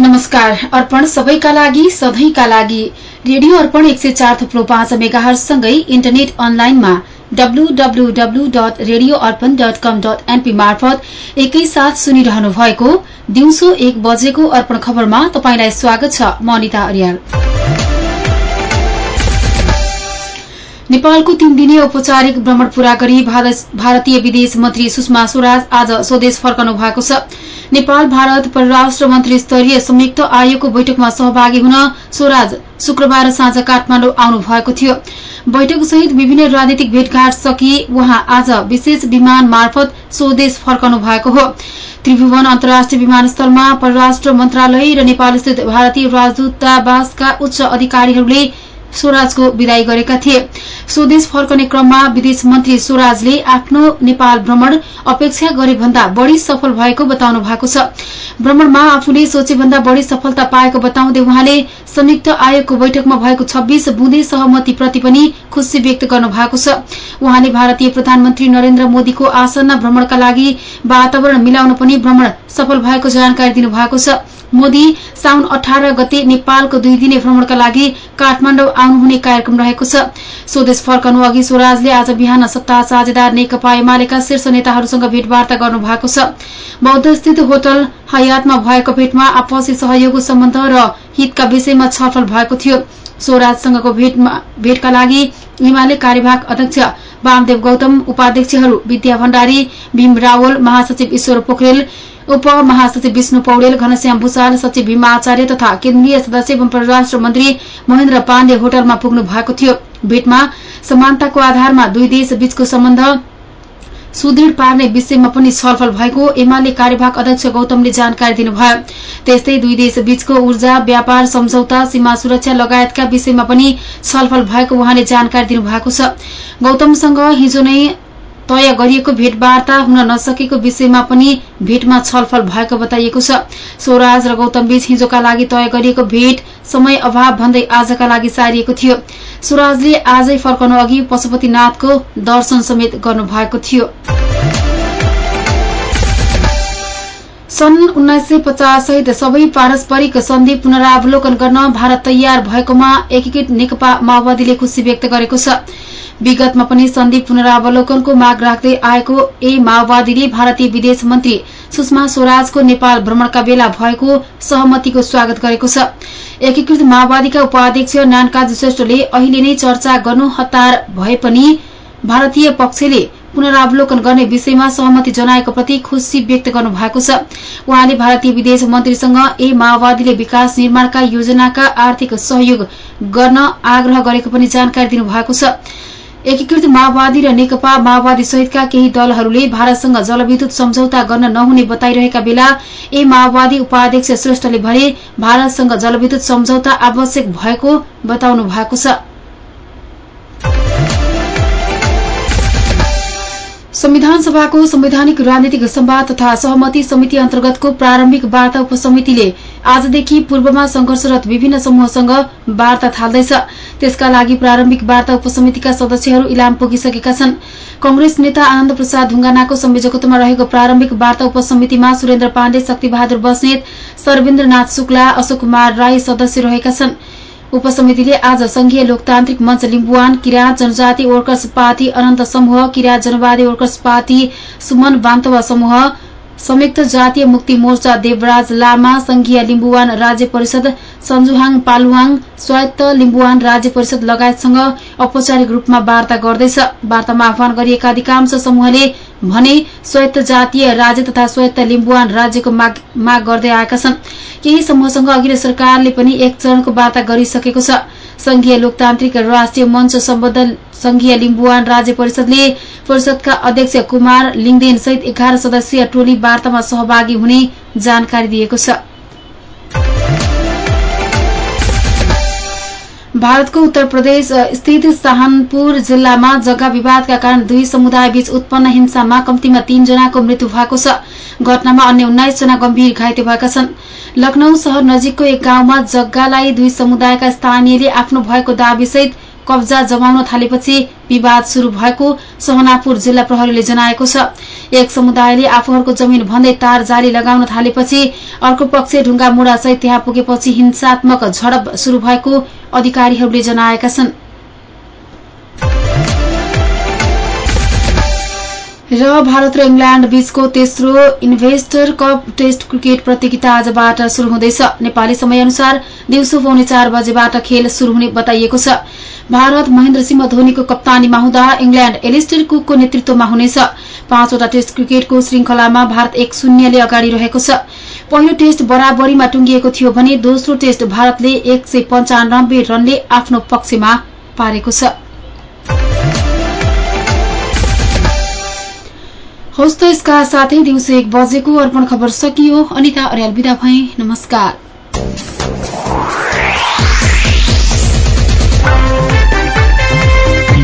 नमस्कार अर्पण सबैका लागि सधैँका लागि रेडियो अर्पण एक सय चार थुप्रो पाँच मेगाहरूसँगै इन्टरनेट अनलाइनमा WWW dot radio Arpan dot com dot NP मार्फत एकैसाथ सुनिरहनु भएको दिउँसो एक बजेको अर्पण खबरमा तपाईँलाई स्वागत छ म अनिता अर्याल। नेपालको तीन दिने औपचारिक भ्रमण पूरा गरी भारतीय विदेश मन्त्री सुषमा स्वराज आज स्वदेश फर्कनु भएको छ। नेपाल भारत परराष्ट्र मन्त्री स्तरीय संयुक्त आयोगको बैठकमा सहभागी हुन स्वराज शुक्रबार साँझ काठमाडौँ आउनु भएको थियो। बैठक सहित विभिन्न राजनीतिक भेटघाट सकि उहाँ आज विशेष विमान मार्फत स्वदेश फर्कनु भएको हो। त्रिभुवन अन्तर्राष्ट्रिय विमानस्थलमा परराष्ट्र मन्त्रालय र नेपालस्थित भारतीय राजदूतावासका उच्च अधिकारीहरूले स्वराजको विदाई गरेका थिए। स्वदेश फर्कने क्रममा विदेश मन्त्री स्वराजले आफ्नो नेपाल भ्रमण अपेक्षा गरे भन्दा बढ़ी सफल भएको बताउनु भएको छ। भ्रमणमा आफूले सोचेभन्दा बढ़ी सफलता पाएको बताउँदै उहाँले संयुक्त आयोगको बैठकमा भएको छब्बीस बुँदे सहमतिप्रति पनि खुशी व्यक्त गर्नु भएको छ। उहाँले भारतीय प्रधानमन्त्री नरेन्द्र मोदीको आसन्न भ्रमणका लागि वातावरण मिलाउन पनि भ्रमण सफल भएको जानकारी दिनुभएको छ। मोदी साउन अठार गते नेपालको दुई दिने भ्रमणका लागि काठमाडौँ आउनुहुने कार्यक्रम रहेको छ। स्वदेश फर्कनु अघि स्वराजले आज बिहान सत्ता साझेदार नेकपा एमालेका शीर्ष नेताहरूसँग भेटवार्ता गर्नु भएको छ। बौद्ध स्थित होटल हयातमा भएको भेटमा आपसी सहयोग सम्बन्ध र हितका विषयमा छलफल भएको थियो। स्वराजसँगको भेटका लागि एमाले कार्यवाहक अध्यक्ष वामदेव गौतम उपाध्यक्षहरू विद्या भण्डारी भीम रावल महासचिव ईश्वर पोखरेल उपमहासचिव विष्णु पौडेल घनश्याम भूषाल सचिव भीमा आचार्य तथा केन्द्रीय सदस्य एवं परराष्ट्र मन्त्री महेन्द्र पाण्डे होटलमा पुग्नु भएको थियो। भेटमा समानताको आधारमा दुई देश बीचको सम्बन्ध सुदृढ पार्ने विषयमा पनि छलफल भएको एमाले कार्यवाहक अध्यक्ष गौतमले जानकारी दिनुभयो। त्यस्तै दुई देश बीचको ऊर्जा व्यापार सम्झौता सीमा सुरक्षा लगायतका विषयमा पनि छलफल भएको उहाँले जानकारी दिनुभएको छ। गौतमसँग हिजो नै तय गरिएको भेटवार्ता हुन नसकेको विषयमा पनि भेटमा छलफल भएको बताइएको छ। स्वराज र गौतमबीच हिजोका लागि तय गरिएको भेट समय अभाव भन्दै आजका लागि सारिएको थियो। स्वराजले आजै फर्कनु अघि पशुपतिनाथको दर्शन समेत गर्नुभएको थियो। सन् उन्नाइस सय पचास सहित सबै पारस्परिक सन्धि पुनरावलोकन गर्न भारत तयार भएकोमा एकीकृत नेकपा माओवादीले खुशी व्यक्त गरेको छ। विगतमा पनि सन्धि पुनरावलोकनको माग राख्दै आएको ए माओवादीले भारतीय विदेश मन्त्री सुषमा स्वराजको नेपाल भ्रमणका बेला भएको सहमतिको स्वागत गरेको छ। एकीकृत माओवादीका उपाध्यक्ष नानकाजी श्रेष्ठले अहिले नै चर्चा गर्नु हतार भए पनि भारतीय पक्षले पुनरावलोकन गर्ने विषयमा सहमति जनाएको प्रति खुशी व्यक्त गर्नु भएको छ। उहाँले भारतीय विदेश मन्त्रीसँग ए माओवादीले विकास निर्माणका योजनाका आर्थिक सहयोग गर्न आग्रह गरेको पनि जानकारी दिनुभएको छ। एकीकृत माओवादी र नेकपा माओवादी सहितका केही दलहरूले भारतसँग जलविद्युत सम्झौता गर्न नहुने बताइरहेका बेला ए माओवादी उपाध्यक्ष श्रेष्ठले भने भारतसँग जलविद्युत सम्झौता आवश्यक भएको बताउनु भएको छ। संविधान सभाको संवैधानिक राजनीतिक सम्वाद तथा सहमति समिति अन्तर्गतको प्रारम्भिक वार्ता उपसमितिले आजदेखि पूर्वमा संघर्षरत विभिन्न समूहसँग वार्ता थाल्दैछ। त्यसका लागि प्रारम्भिक वार्ता उपसमितिका सदस्यहरू इलाम पुगिसकेका छन्। कंग्रेस नेता आनन्द प्रसाद ढुङ्गानाको संयोजकत्वमा रहेको प्रारम्भिक वार्ता उपसमितिमा सुरेन्द्र पाण्डे शक्तिबहादुर बस्नेत सर्वेन्द्रनाथ शुक्ला अशोक कुमार राई सदस्य रहेका छन्। उपसमितिले आज संघीय लोकतान्त्रिक मञ्च लिम्बुवान किराँत जनजाति वर्कर्स पार्टी अनन्त समूह किराँत जनवादी वर्कर्स पार्टी सुमन बान्तवा समूह संयुक्त जातीय मुक्ति मोर्चा देवराज लामा संघीय लिम्बुवान राज्य परिषद सन्जुहाङ पालुवाङ स्वायत्त लिम्बुवान राज्य परिषद लगायतसँग औपचारिक रूपमा वार्ता गर्दैछ। वार्तामा आह्वान गरिएका अधिकांश समूहले भने स्वायत्त जातीय राज्य तथा स्वायत्त लिम्बुवान राज्यको माग गर्दै आएका छन्। केही समूहसँग अघिल्लो सरकारले पनि एक चरणको वार्ता गरिसकेको छ। संघीय लोकतान्त्रिक राष्ट्रिय मञ्च सम्बद्ध संघीय लिम्बुवान राज्य परिषदले परिषदका अध्यक्ष कुमार लिङदेन सहित एघार सदस्यीय टोली वार्तामा सहभागी हुने जानकारी दिएको छ। भारतको उत्तर प्रदेश स्थित सहानपुर जिल्लामा जग्गा विवादका कारण दुई समुदाय बीच उत्पन्न हिंसामा कम्तीमा तीनजनाको मृत्यु भएको छ। घटनामा अन्य उन्नाइसजना गम्भीर घाइते भएका छन्। लखनऊ शहर नजिकको एक गाउँमा जग्गालाई दुई समुदायका स्थानीयले आफ्नो भएको दावीसहित कब्जा जमाउन थालेपछि विवाद शुरू भएको सहनापुर जिल्ला प्रहरीले जनाएको छ। एक समुदायले आफूहरूको जमिन भन्दै तार जाली लगाउन थालेपछि अर्को पक्ष ढुङ्गा मुढासहित त्यहाँ पुगेपछि हिंसात्मक झडप शुरू भएको अधिकारीहरूले जनाएका छन्। र भारत र इङ्ल्याण्ड बीचको तेस्रो इन्भेस्टर कप टेस्ट क्रिकेट प्रतियोगिता आजबाट शुरू हुँदैछ। नेपाली समयअनुसार दिउँसो पौने चार बजेबाट खेल शुरू हुने बताइएको छ। भारत महेन्द्र सिंह धोनीको कप्तानीमा हुँदा इङ्ल्याण्ड एलिस्टर कुकको नेतृत्वमा हुनेछ। पाँचवटा टेस्ट क्रिकेटको श्रृंखलामा भारत एक शून्यले अगाडि रहेको छ। पहिलो टेस्ट बराबरीमा टुंगिएको थियो भने दोस्रो टेस्ट भारतले एक सय पञ्चानब्बे रनले आफ्नो पक्षमा पारेको छ। हौस् त यसका साथै दिउँसो एक बजेको अर्पण खबर सकियो। अनिता अर्याल विदा भए। नमस्कार।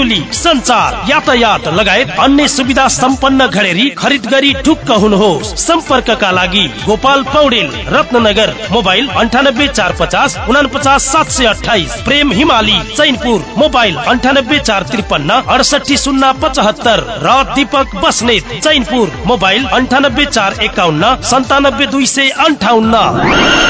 संचार यातायात लगायत अन्य सुविधा सम्पन्न घडेरी खरिद गरी ढुक्क हुनुहोस्। सम्पर्कका लागि गोपाल पौडेल रत्नगर मोबाइल अन्ठानब्बे चार पचास उनापचास सात सय अठाइस प्रेम हिमाली चैनपुर मोबाइल अन्ठानब्बे चार त्रिपन्न अडसठी शून्य पचहत्तर। र दीपक बस्नेत चैनपुर मोबाइल अन्ठानब्बे चार एकाउन्न सन्तानब्बे दुई सय अन्ठाउन्न।